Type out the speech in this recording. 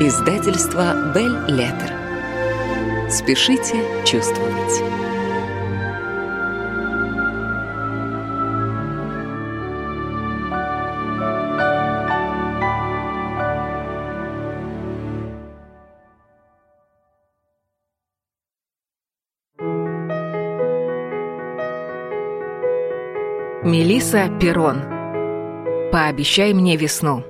Издательство Бель Леттер. Спешите чувствовать. Мелиса Перрон. Пообещай мне весну.